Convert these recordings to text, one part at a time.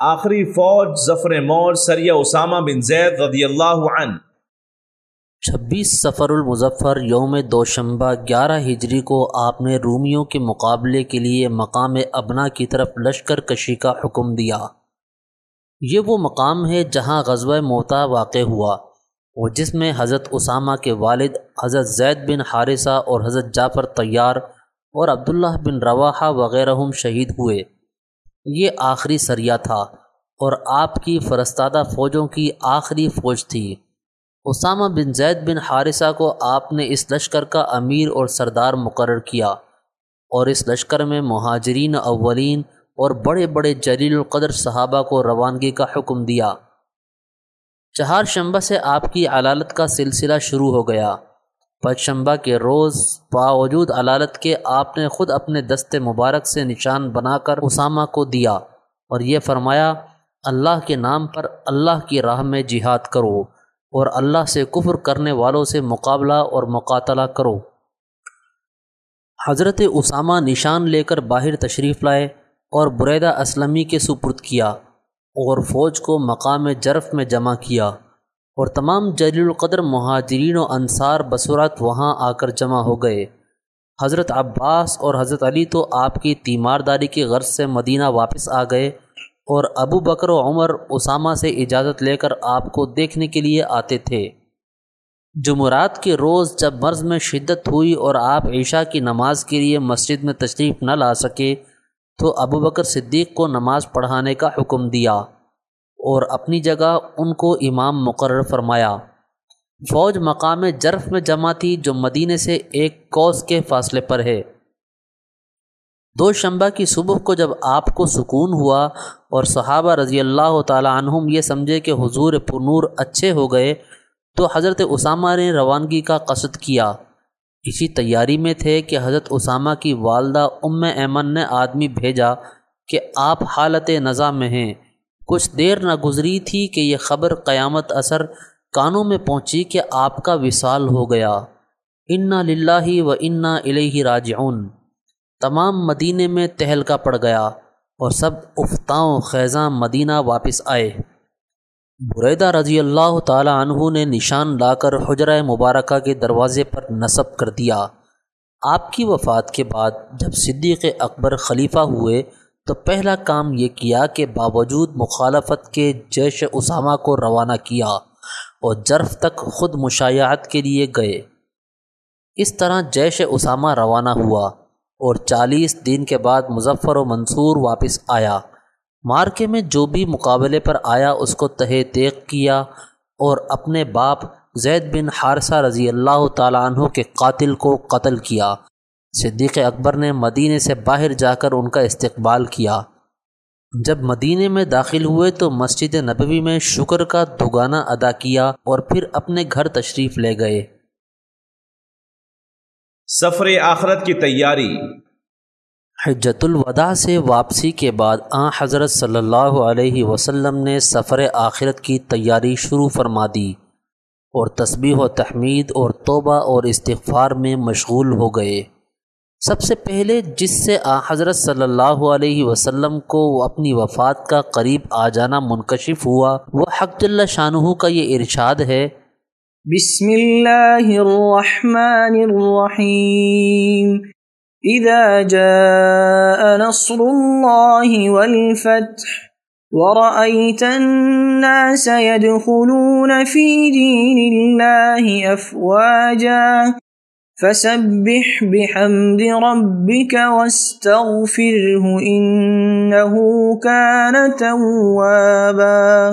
آخری فوج ظفر مور سریہ اسامہ بن زید رضی اللہ عنہ۔ چھبیس سفر المظفر یوم دوشنبہ گیارہ ہجری کو آپ نے رومیوں کے مقابلے کے لیے مقام ابنا کی طرف لشکر کشی کا حکم دیا۔ یہ وہ مقام ہے جہاں غزوہ موتا واقع ہوا اور جس میں حضرت اسامہ کے والد، حضرت زید بن حارثہ اور حضرت جعفر طیار اور عبداللہ بن رواحہ وغیرہ شہید ہوئے۔ یہ آخری سریہ تھا اور آپ کی فرستادہ فوجوں کی آخری فوج تھی۔ اسامہ بن زید بن حارثہ کو آپ نے اس لشکر کا امیر اور سردار مقرر کیا اور اس لشکر میں مہاجرین اولین اور بڑے بڑے جلیل القدر صحابہ کو روانگی کا حکم دیا۔ چہار شنبہ سے آپ کی علالت کا سلسلہ شروع ہو گیا۔ پچ شنبہ کے روز باوجود علالت کے آپ نے خود اپنے دست مبارک سے نشان بنا کر اسامہ کو دیا اور یہ فرمایا، اللہ کے نام پر اللہ کی راہ میں جہاد کرو اور اللہ سے کفر کرنے والوں سے مقابلہ اور مقاتلہ کرو۔ حضرت اسامہ نشان لے کر باہر تشریف لائے اور بریدہ اسلمی کے سپرد کیا اور فوج کو مقام جرف میں جمع کیا۔ اور تمام جلیل القدر مہاجرین و انصار بصورت وہاں آ کر جمع ہو گئے۔ حضرت عباس اور حضرت علی تو آپ کی تیمارداری کی غرض سے مدینہ واپس آ گئے اور ابو بکر و عمر اسامہ سے اجازت لے کر آپ کو دیکھنے کے لیے آتے تھے۔ جمعرات کے روز جب مرض میں شدت ہوئی اور آپ عشاء کی نماز کے لیے مسجد میں تشریف نہ لا سکے تو ابو بکر صدیق کو نماز پڑھانے کا حکم دیا۔ اور اپنی جگہ ان کو امام مقرر فرمایا۔ فوج مقام جرف میں جمع تھی جو مدینے سے ایک کوس کے فاصلے پر ہے۔ دو شنبہ کی صبح کو جب آپ کو سکون ہوا اور صحابہ رضی اللہ تعالی عنہم یہ سمجھے کہ حضور پرنور اچھے ہو گئے، تو حضرت اسامہ نے روانگی کا قصد کیا۔ اسی تیاری میں تھے کہ حضرت اسامہ کی والدہ ام ایمن نے آدمی بھیجا کہ آپ حالت نظام میں ہیں۔ کچھ دیر نہ گزری تھی کہ یہ خبر قیامت اثر کانوں میں پہنچی کہ آپ کا وصال ہو گیا۔ انا للہ و انا الہ راجعون۔ تمام مدینے میں تہلکا پڑ گیا اور سب افتاؤں خیزاں مدینہ واپس آئے۔ بریدہ رضی اللہ تعالی عنہ نے نشان لا کر حجرہ مبارکہ کے دروازے پر نصب کر دیا۔ آپ کی وفات کے بعد جب صدیق اکبر خلیفہ ہوئے تو پہلا کام یہ کیا کہ باوجود مخالفت کے جیش اسامہ کو روانہ کیا اور جرف تک خود مشایعت کے لیے گئے۔ اس طرح جیش اسامہ روانہ ہوا اور چالیس دن کے بعد مظفر و منصور واپس آیا۔ مارکے میں جو بھی مقابلے پر آیا، اس کو تہ تیغ کیا اور اپنے باپ زید بن حارثہ رضی اللہ تعالیٰ عنہ کے قاتل کو قتل کیا۔ صدیق اکبر نے مدینے سے باہر جا کر ان کا استقبال کیا۔ جب مدینے میں داخل ہوئے تو مسجد نبوی میں شکر کا دگانہ ادا کیا اور پھر اپنے گھر تشریف لے گئے۔ سفر آخرت کی تیاری۔ حجت الوداع سے واپسی کے بعد آ حضرت صلی اللہ علیہ وسلم نے سفر آخرت کی تیاری شروع فرما دی اور تسبیح و تحمید اور توبہ اور استغفار میں مشغول ہو گئے۔ سب سے پہلے جس سے آ حضرت صلی اللہ علیہ وسلم کو اپنی وفات کا قریب آ جانا منکشف ہوا، وہ حق اللہ شاہ کا یہ ارشاد ہے۔ بسم اللہ الرحمن الرحیم۔ اذا جاء نصر الله والفتح ورأيت الناس يدخلون في دين الله أفواجا فسبح بحمد ربك واستغفره إنه كان توابا.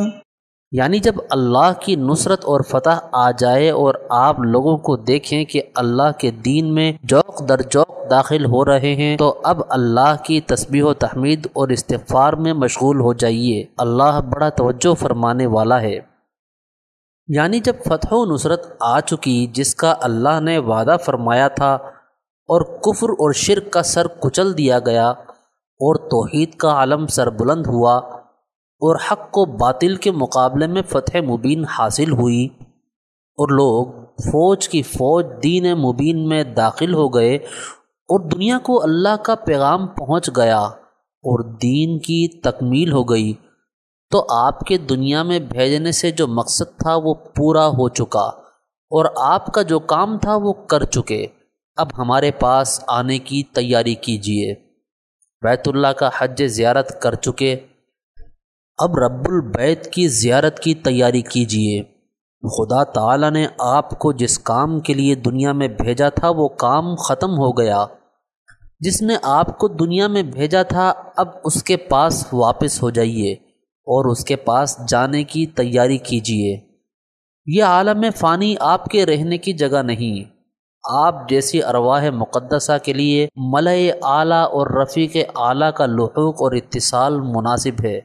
یعنی جب اللہ کی نصرت اور فتح آ جائے اور آپ لوگوں کو دیکھیں کہ اللہ کے دین میں جوق در جوق داخل ہو رہے ہیں، تو اب اللہ کی تسبیح و تحمید اور استغفار میں مشغول ہو جائیے۔ اللہ بڑا توجہ فرمانے والا ہے۔ یعنی جب فتح و نصرت آ چکی جس کا اللہ نے وعدہ فرمایا تھا اور کفر اور شرک کا سر کچل دیا گیا اور توحید کا عالم سر بلند ہوا اور حق کو باطل کے مقابلے میں فتح مبین حاصل ہوئی اور لوگ فوج کی فوج دین مبین میں داخل ہو گئے اور دنیا کو اللہ کا پیغام پہنچ گیا اور دین کی تکمیل ہو گئی۔ تو آپ کے دنیا میں بھیجنے سے جو مقصد تھا وہ پورا ہو چکا اور آپ کا جو کام تھا وہ کر چکے۔ اب ہمارے پاس آنے کی تیاری کیجیے بیت اللہ کا حج زیارت کر چکے۔ اب رب البیت کی زیارت کی تیاری کیجیے خدا تعالی نے آپ کو جس کام کے لیے دنیا میں بھیجا تھا وہ کام ختم ہو گیا۔ جس نے آپ کو دنیا میں بھیجا تھا اب اس کے پاس واپس ہو جائیے۔ اور اس کے پاس جانے کی تیاری کیجیے یہ عالم فانی آپ کے رہنے کی جگہ نہیں۔ آپ جیسی ارواح مقدسہ کے لیے ملئے اعلیٰ اور رفیق اعلیٰ کا لحوق اور اتصال مناسب ہے۔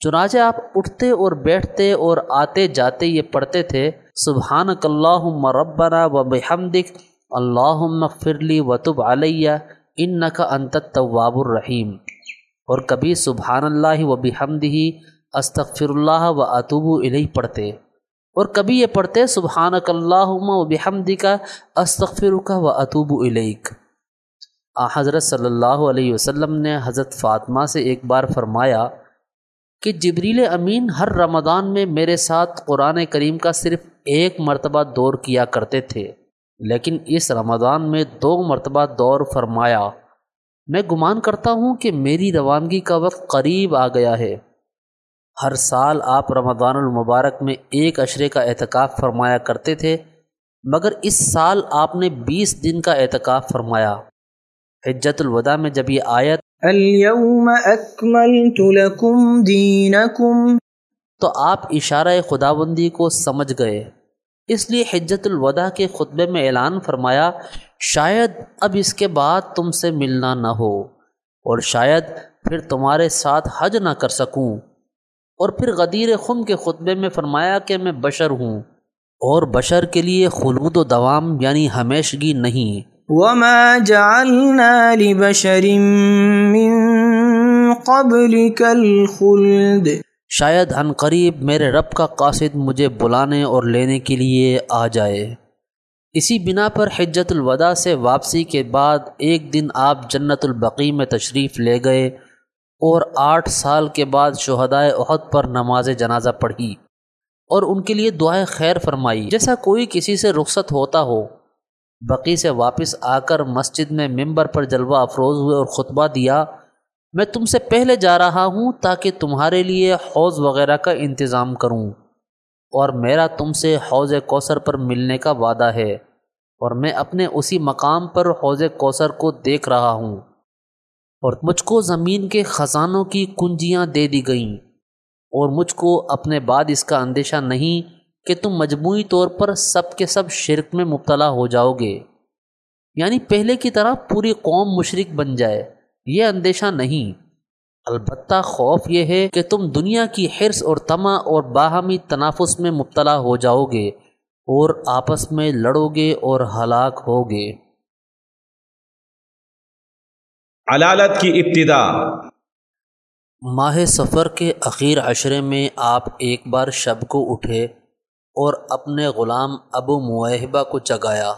چنانچہ آپ اٹھتے اور بیٹھتے اور آتے جاتے یہ پڑھتے تھے سبحان اللہ ربنا و بحمدک اللہ فرلی وطب علیہ ان کا انت طواب الرحیم۔ اور کبھی سبحان اللہ و بحمد ہی استغفر اللہ و اطوب علیہ پڑھتے۔ اور کبھی یہ پڑھتے سبحان اللہ و بحمد کا استغفر کا و اطوب علیک حضرت صلی اللہ علیہ وسلم نے حضرت فاطمہ سے ایک بار فرمایا کہ جبریل امین ہر رمضان میں میرے ساتھ قرآن کریم کا صرف ایک مرتبہ دور کیا کرتے تھے، لیکن اس رمضان میں دو مرتبہ دور فرمایا۔ میں گمان کرتا ہوں کہ میری روانگی کا وقت قریب آ گیا ہے۔ ہر سال آپ رمضان المبارک میں ایک اشرے کا اعتکاف فرمایا کرتے تھے مگر اس سال آپ نے بیس دن کا اعتکاف فرمایا۔ حجت الوداع میں جب یہ آیت اليوم اکملت لکم دینکم تو آپ اشارہ خداوندی کو سمجھ گئے۔ اس لیے حجت الوداع کے خطبے میں اعلان فرمایا، شاید اب اس کے بعد تم سے ملنا نہ ہو، اور شاید پھر تمہارے ساتھ حج نہ کر سکوں۔ اور پھر غدیر خم کے خطبے میں فرمایا کہ میں بشر ہوں، اور بشر کے لیے خلود و دوام یعنی ہمیشگی نہیں۔ وما جعلنا لبشر من قبلك الخلد۔ شاید ان قریب میرے رب کا قاصد مجھے بلانے اور لینے کے لیے آ جائے۔ اسی بنا پر حجت الوداع سے واپسی کے بعد ایک دن آپ جنت البقی میں تشریف لے گئے اور آٹھ سال کے بعد شہدائے عہد پر نماز جنازہ پڑھی اور ان کے لیے دعائیں خیر فرمائی۔ جیسا کوئی کسی سے رخصت ہوتا ہو، بقی سے واپس آ کر مسجد میں ممبر پر جلوہ افروز ہوئے اور خطبہ دیا میں تم سے پہلے جا رہا ہوں تاکہ تمہارے لیے حوض وغیرہ کا انتظام کروں۔ اور میرا تم سے حوض کوثر پر ملنے کا وعدہ ہے۔ اور میں اپنے اسی مقام پر حوض کوثر کو دیکھ رہا ہوں۔ اور مجھ کو زمین کے خزانوں کی کنجیاں دے دی گئیں۔ اور مجھ کو اپنے بعد اس کا اندیشہ نہیں کہ تم مجموعی طور پر سب کے سب شرک میں مبتلا ہو جاؤ گے۔ یعنی پہلے کی طرح پوری قوم مشرق بن جائے۔ یہ اندیشہ نہیں۔ البتہ خوف یہ ہے کہ تم دنیا کی حرص اور تما اور باہمی تنافس میں مبتلا ہو جاؤ گے اور آپس میں لڑو گے اور ہلاک ہوگے علالت کی ابتدا۔ ماہ سفر کے اخیر عشرے میں آپ ایک بار شب کو اٹھے اور اپنے غلام ابو معاہبہ کو جگایا۔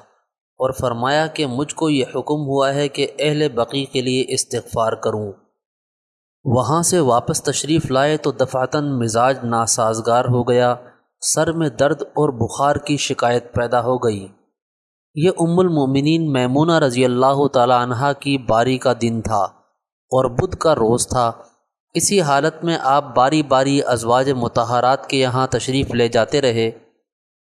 اور فرمایا کہ مجھ کو یہ حکم ہوا ہے کہ اہل بقی کے لیے استغفار کروں۔ وہاں سے واپس تشریف لائے تو دفاتاً مزاج ناسازگار ہو گیا، سر میں درد اور بخار کی شکایت پیدا ہو گئی۔ یہ ام المومنین میمونہ رضی اللہ تعالی عنہ کی باری کا دن تھا اور بدھ کا روز تھا۔ اسی حالت میں آپ باری باری ازواج متحرات کے یہاں تشریف لے جاتے رہے۔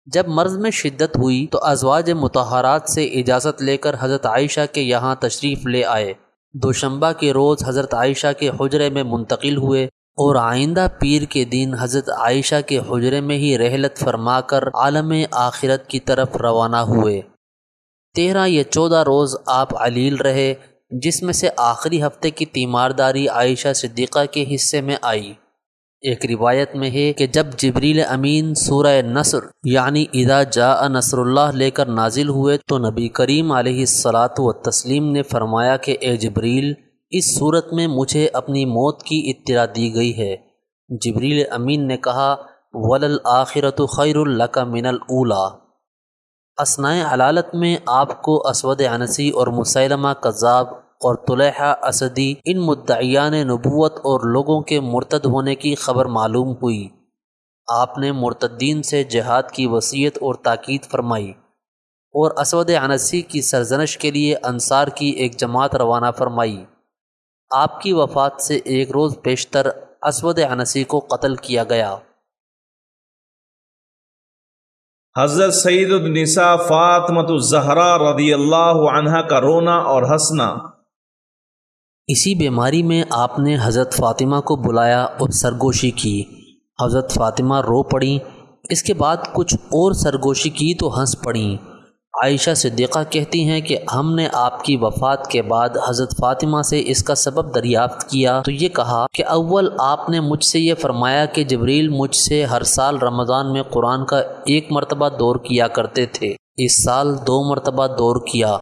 جب مرض میں شدت ہوئی تو ازواج متحرات سے اجازت لے کر حضرت عائشہ کے یہاں تشریف لے آئے۔ دوشنبہ کے روز حضرت عائشہ کے حجرے میں منتقل ہوئے اور آئندہ پیر کے دن حضرت عائشہ کے حجرے میں ہی رحلت فرما کر عالم آخرت کی طرف روانہ ہوئے۔ تیرہ یا چودہ روز آپ علیل رہے، جس میں سے آخری ہفتے کی تیمارداری عائشہ صدیقہ کے حصے میں آئی۔ ایک روایت میں ہے کہ جب جبریل امین سورہ نصر یعنی ادا جا نصر اللہ لے کر نازل ہوئے تو نبی کریم علیہ السلاۃ و تسلیم نے فرمایا کہ اے جبریل، اس صورت میں مجھے اپنی موت کی اطلاع دی گئی ہے۔ جبریل امین نے کہا ولل آخرت خیر القا من الاولا اسنائے علالت میں آپ کو اسود انسی اور مسلمہ کذاب اور طلحہ اسدی ان مدعیان نبوت اور لوگوں کے مرتد ہونے کی خبر معلوم ہوئی۔ آپ نے مرتدین سے جہاد کی وصیت اور تاکید فرمائی۔ اور اسود انسی کی سرزنش کے لیے انصار کی ایک جماعت روانہ فرمائی۔ آپ کی وفات سے ایک روز بیشتر اسود انسی کو قتل کیا گیا۔ حضرت سعید النساء فاطمت الزہرا رضی اللہ عنہ کا رونا اور ہنسنا۔ اسی بیماری میں آپ نے حضرت فاطمہ کو بلایا اور سرگوشی کی۔ حضرت فاطمہ رو پڑیں اس کے بعد کچھ اور سرگوشی کی تو ہنس پڑیں عائشہ صدیقہ کہتی ہیں کہ ہم نے آپ کی وفات کے بعد حضرت فاطمہ سے اس کا سبب دریافت کیا۔ تو یہ کہا کہ اول آپ نے مجھ سے یہ فرمایا کہ جبریل مجھ سے ہر سال رمضان میں قرآن کا ایک مرتبہ دور کیا کرتے تھے۔ اس سال دو مرتبہ دور کیا۔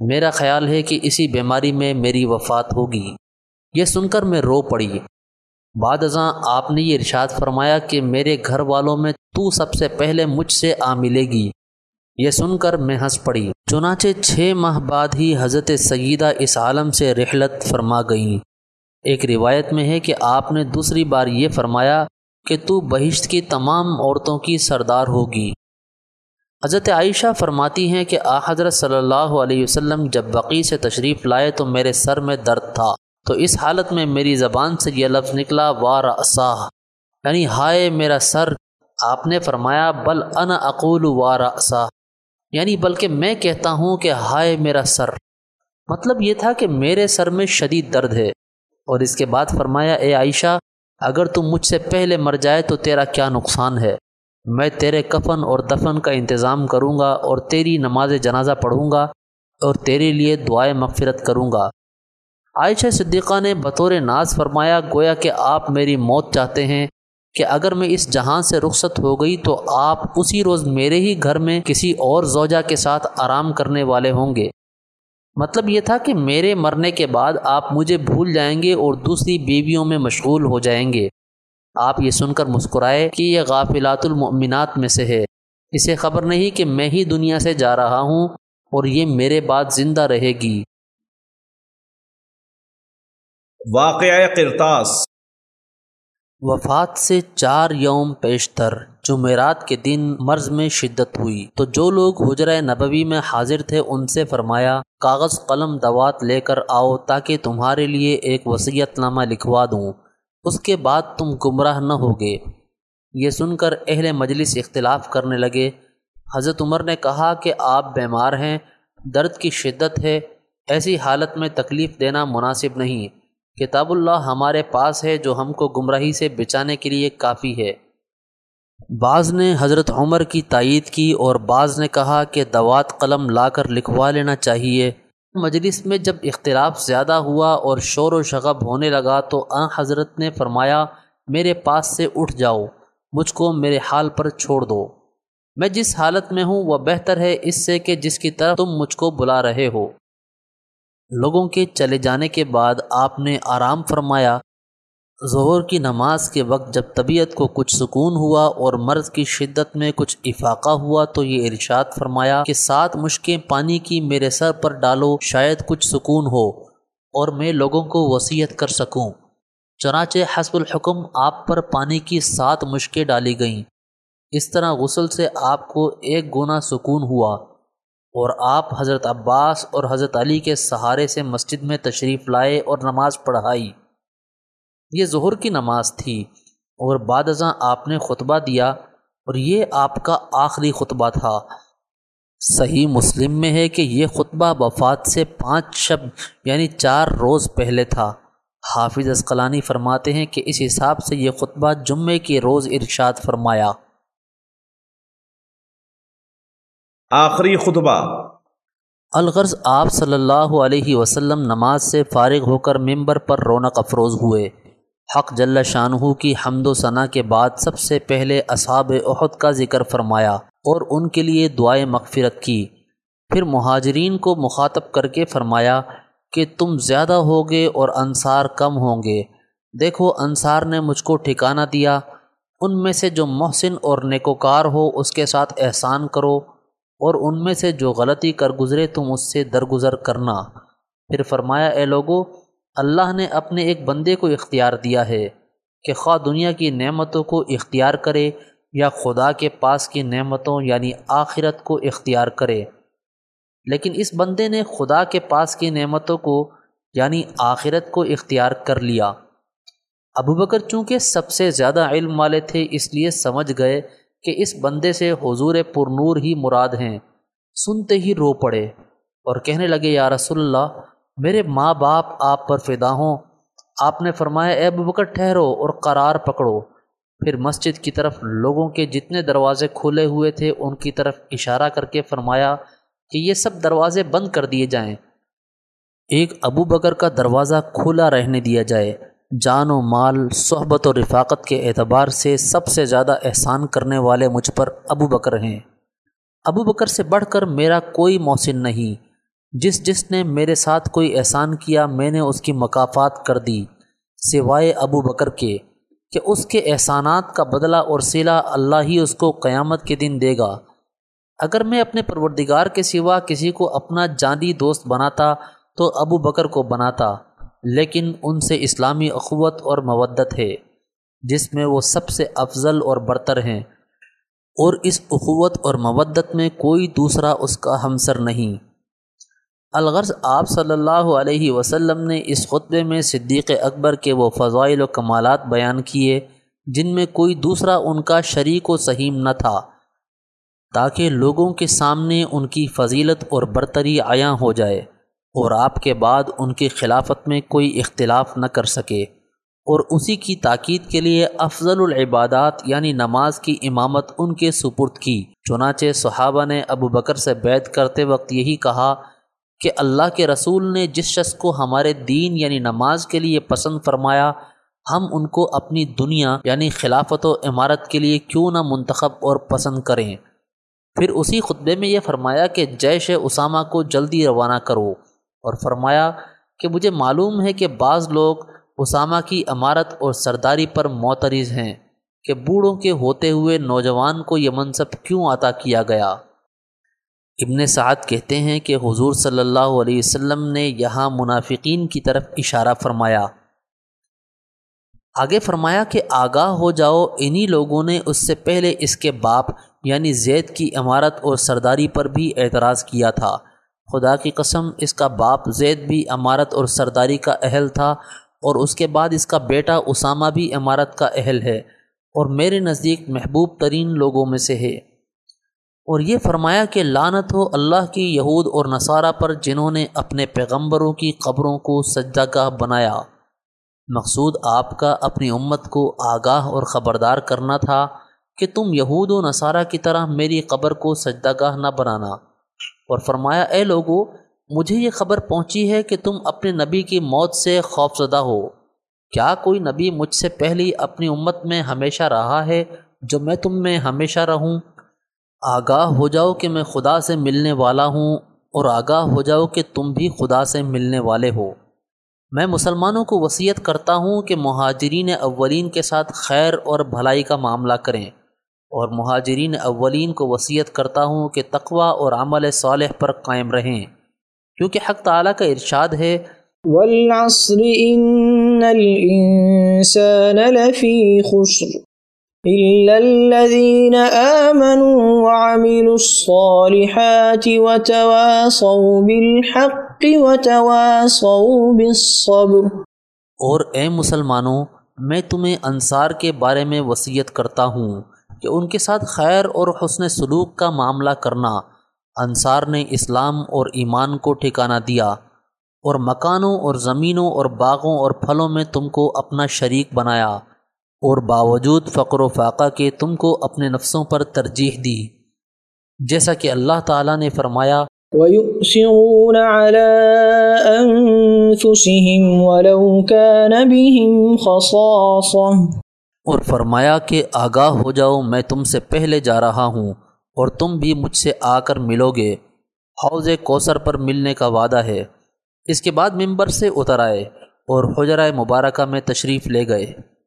میرا خیال ہے کہ اسی بیماری میں میری وفات ہوگی۔ یہ سن کر میں رو پڑی۔ بعد ازاں آپ نے یہ ارشاد فرمایا کہ میرے گھر والوں میں تو سب سے پہلے مجھ سے آ ملے گی۔ یہ سن کر میں ہنس پڑی۔ چنانچہ چھ ماہ بعد ہی حضرت سیدہ اس عالم سے رحلت فرما گئیں۔ ایک روایت میں ہے کہ آپ نے دوسری بار یہ فرمایا کہ تو بہشت کی تمام عورتوں کی سردار ہوگی۔ حضرت عائشہ فرماتی ہیں کہ آ حضرت صلی اللہ علیہ وسلم جب بقی سے تشریف لائے تو میرے سر میں درد تھا۔ تو اس حالت میں میری زبان سے یہ لفظ نکلا وار اساہ یعنی ہائے میرا سر، آپ نے فرمایا، بل ان اقول وار اساہ یعنی بلکہ میں کہتا ہوں کہ ہائے میرا سر۔ مطلب یہ تھا کہ میرے سر میں شدید درد ہے۔ اور اس کے بعد فرمایا، اے عائشہ، اگر تم مجھ سے پہلے مر جائے تو تیرا کیا نقصان ہے؟ میں تیرے کفن اور دفن کا انتظام کروں گا اور تیری نماز جنازہ پڑھوں گا اور تیرے لیے دعائیں مغفرت کروں گا۔ عائشہ صدیقہ نے بطور ناز فرمایا، گویا کہ آپ میری موت چاہتے ہیں کہ اگر میں اس جہاں سے رخصت ہو گئی تو آپ اسی روز میرے ہی گھر میں کسی اور زوجہ کے ساتھ آرام کرنے والے ہوں گے۔ مطلب یہ تھا کہ میرے مرنے کے بعد آپ مجھے بھول جائیں گے اور دوسری بیویوں میں مشغول ہو جائیں گے۔ آپ یہ سن کر مسکرائے کہ یہ غافلات المؤمنات میں سے ہے۔ اسے خبر نہیں کہ میں ہی دنیا سے جا رہا ہوں اور یہ میرے بعد زندہ رہے گی۔ واقعہ کرتاس وفات سے چار یوم پیشتر جمعرات کے دن مرض میں شدت ہوئی۔ تو جو لوگ حجرہ نبوی میں حاضر تھے ان سے فرمایا کاغذ قلم دوات لے کر آؤ تاکہ تمہارے لیے ایک وصیت نامہ لکھوا دوں۔ اس کے بعد تم گمراہ نہ ہوگے۔ یہ سن کر اہل مجلس اختلاف کرنے لگے۔ حضرت عمر نے کہا کہ آپ بیمار ہیں، درد کی شدت ہے، ایسی حالت میں تکلیف دینا مناسب نہیں۔ کتاب اللہ ہمارے پاس ہے جو ہم کو گمراہی سے بچانے کے لیے کافی ہے۔ بعض نے حضرت عمر کی تائید کی اور بعض نے کہا کہ دوات قلم لا کر لکھوا لینا چاہیے۔ مجلس میں جب اختلاف زیادہ ہوا اور شور و شغب ہونے لگا تو آ حضرت نے فرمایا، میرے پاس سے اٹھ جاؤ، مجھ کو میرے حال پر چھوڑ دو۔ میں جس حالت میں ہوں، وہ بہتر ہے اس سے کہ جس کی طرف تم مجھ کو بلا رہے ہو۔ لوگوں کے چلے جانے کے بعد آپ نے آرام فرمایا ظہر کی نماز کے وقت جب طبیعت کو کچھ سکون ہوا اور مرض کی شدت میں کچھ افاقہ ہوا تو یہ ارشاد فرمایا کہ سات مشکیں پانی کی میرے سر پر ڈالو، شاید کچھ سکون ہو اور میں لوگوں کو وصیت کر سکوں۔ چنانچہ حسب الحکم آپ پر پانی کی سات مشکیں ڈالی گئیں۔ اس طرح غسل سے آپ کو ایک گنا سکون ہوا اور آپ حضرت عباس اور حضرت علی کے سہارے سے مسجد میں تشریف لائے اور نماز پڑھائی۔ یہ ظہر کی نماز تھی اور بعد ازاں آپ نے خطبہ دیا اور یہ آپ کا آخری خطبہ تھا۔ صحیح مسلم میں ہے کہ یہ خطبہ وفات سے پانچ شب یعنی چار روز پہلے تھا۔ حافظ اسقلانی فرماتے ہیں کہ اس حساب سے یہ خطبہ جمعے کے روز ارشاد فرمایا۔ آخری خطبہ۔ الغرض آپ صلی اللہ علیہ وسلم نماز سے فارغ ہو کر ممبر پر رونق افروز ہوئے۔ حق جل شاہ کی حمد و ثناء کے بعد سب سے پہلے اصحاب احد کا ذکر فرمایا اور ان کے لیے دعائیں مغفرت کی۔ پھر مہاجرین کو مخاطب کر کے فرمایا کہ تم زیادہ ہوگے اور انصار کم ہوں گے۔ دیکھو، انصار نے مجھ کو ٹھکانہ دیا۔ ان میں سے جو محسن اور نیکوکار ہو، اس کے ساتھ احسان کرو اور ان میں سے جو غلطی کر گزرے، تم اس سے درگزر کرنا۔ پھر فرمایا، اے لوگو اللہ نے اپنے ایک بندے کو اختیار دیا ہے کہ خواہ دنیا کی نعمتوں کو اختیار کرے یا خدا کے پاس کی نعمتوں یعنی آخرت کو اختیار کرے۔ لیکن اس بندے نے خدا کے پاس کی نعمتوں کو یعنی آخرت کو اختیار کر لیا۔ ابو بکر چونکہ سب سے زیادہ علم والے تھے، اس لیے سمجھ گئے کہ اس بندے سے حضور پر نور ہی مراد ہیں۔ سنتے ہی رو پڑے اور کہنے لگے، یا رسول اللہ میرے ماں باپ آپ پر فدا ہوں۔ آپ نے فرمایا، اے ابو بکر، ٹھہرو اور قرار پکڑو۔ پھر مسجد کی طرف لوگوں کے جتنے دروازے کھلے ہوئے تھے، ان کی طرف اشارہ کر کے فرمایا کہ یہ سب دروازے بند کر دیے جائیں۔ ایک ابو بکر کا دروازہ کھلا رہنے دیا جائے۔ جان و مال، صحبت و رفاقت کے اعتبار سے سب سے زیادہ احسان کرنے والے مجھ پر ابو بکر ہیں۔ ابو بکر سے بڑھ کر میرا کوئی محسن نہیں۔ جس جس نے میرے ساتھ کوئی احسان کیا، میں نے اس کی مقافات کر دی، سوائے ابو بکر کے، کہ اس کے احسانات کا بدلہ اور سلا اللہ ہی اس کو قیامت کے دن دے گا۔ اگر میں اپنے پروردگار کے سوا کسی کو اپنا جاندی دوست بناتا، تو ابو بکر کو بناتا، لیکن ان سے اسلامی اخوت اور مودت ہے، جس میں وہ سب سے افضل اور برتر ہیں۔ اور اس اخوت اور مودت میں کوئی دوسرا اس کا ہمسر نہیں۔ الغرض آپ صلی اللہ علیہ وسلم نے اس خطبے میں صدیق اکبر کے وہ فضائل و کمالات بیان کیے، جن میں کوئی دوسرا ان کا شریک و سہیم نہ تھا، تاکہ لوگوں کے سامنے ان کی فضیلت اور برتری عیاں ہو جائے اور آپ کے بعد ان کی خلافت میں کوئی اختلاف نہ کر سکے۔ اور اسی کی تاکید کے لیے افضل العبادات یعنی نماز کی امامت ان کے سپرد کی، چنانچہ صحابہ نے ابو بکر سے بیت کرتے وقت یہی کہا کہ اللہ کے رسول نے جس شخص کو ہمارے دین یعنی نماز کے لیے پسند فرمایا، ہم ان کو اپنی دنیا یعنی خلافت و عمارت کے لیے کیوں نہ منتخب اور پسند کریں۔ پھر اسی خطبے میں یہ فرمایا کہ جیش اسامہ کو جلدی روانہ کرو اور فرمایا کہ مجھے معلوم ہے کہ بعض لوگ اسامہ کی عمارت اور سرداری پر معترض ہیں کہ بوڑھوں کے ہوتے ہوئے نوجوان کو یہ منصب کیوں عطا کیا گیا۔ ابن سعد کہتے ہیں کہ حضور صلی اللہ علیہ وسلم نے یہاں منافقین کی طرف اشارہ فرمایا۔ آگے فرمایا کہ آگاہ ہو جاؤ، انہی لوگوں نے اس سے پہلے اس کے باپ یعنی زید کی عمارت اور سرداری پر بھی اعتراض کیا تھا۔ خدا کی قسم، اس کا باپ زید بھی عمارت اور سرداری کا اہل تھا اور اس کے بعد اس کا بیٹا اسامہ بھی عمارت کا اہل ہے اور میرے نزدیک محبوب ترین لوگوں میں سے ہے۔ اور یہ فرمایا کہ لانت ہو اللہ کی یہود اور نصارہ پر جنہوں نے اپنے پیغمبروں کی قبروں کو سجدہ گاہ بنایا۔ مقصود آپ کا اپنی امت کو آگاہ اور خبردار کرنا تھا کہ تم یہود و نصارہ کی طرح میری قبر کو سجدہ گاہ نہ بنانا۔ اور فرمایا، اے لوگو، مجھے یہ خبر پہنچی ہے کہ تم اپنے نبی کی موت سے خوف زدہ ہو۔ کیا کوئی نبی مجھ سے پہلی اپنی امت میں ہمیشہ رہا ہے جو میں تم میں ہمیشہ رہوں؟ آگاہ ہو جاؤ کہ میں خدا سے ملنے والا ہوں اور آگاہ ہو جاؤ کہ تم بھی خدا سے ملنے والے ہو۔ میں مسلمانوں کو وصیت کرتا ہوں کہ مہاجرین اولین کے ساتھ خیر اور بھلائی کا معاملہ کریں۔ اور مہاجرین اولین کو وصیت کرتا ہوں کہ تقوی اور عمل صالح پر قائم رہیں۔ کیونکہ حق تعالیٰ کا ارشاد ہے، والعصر ان الانسان لفی خسر۔ إلا الذين آمنوا وعملوا الصالحات وتواصوا بالحق وتواصوا بالصبر اور اے مسلمانوں، میں تمہیں انصار کے بارے میں وصیت کرتا ہوں کہ ان کے ساتھ خیر اور حسن سلوک کا معاملہ کرنا۔ انصار نے اسلام اور ایمان کو ٹھکانہ دیا اور مکانوں اور زمینوں اور باغوں اور پھلوں میں تم کو اپنا شریک بنایا۔ اور باوجود فقر و فاقہ کے تم کو اپنے نفسوں پر ترجیح دی۔ جیسا کہ اللہ تعالیٰ نے فرمایا عَلَىٰ أَنفُسِهِمْ وَلَوْ كَانَ بِهِمْ اور فرمایا کہ آگاہ ہو جاؤ میں تم سے پہلے جا رہا ہوں اور تم بھی مجھ سے آ کر ملو گے۔ حوض کوثر پر ملنے کا وعدہ ہے۔ اس کے بعد ممبر سے اتر آئے اور حجرہ مبارکہ میں تشریف لے گئے۔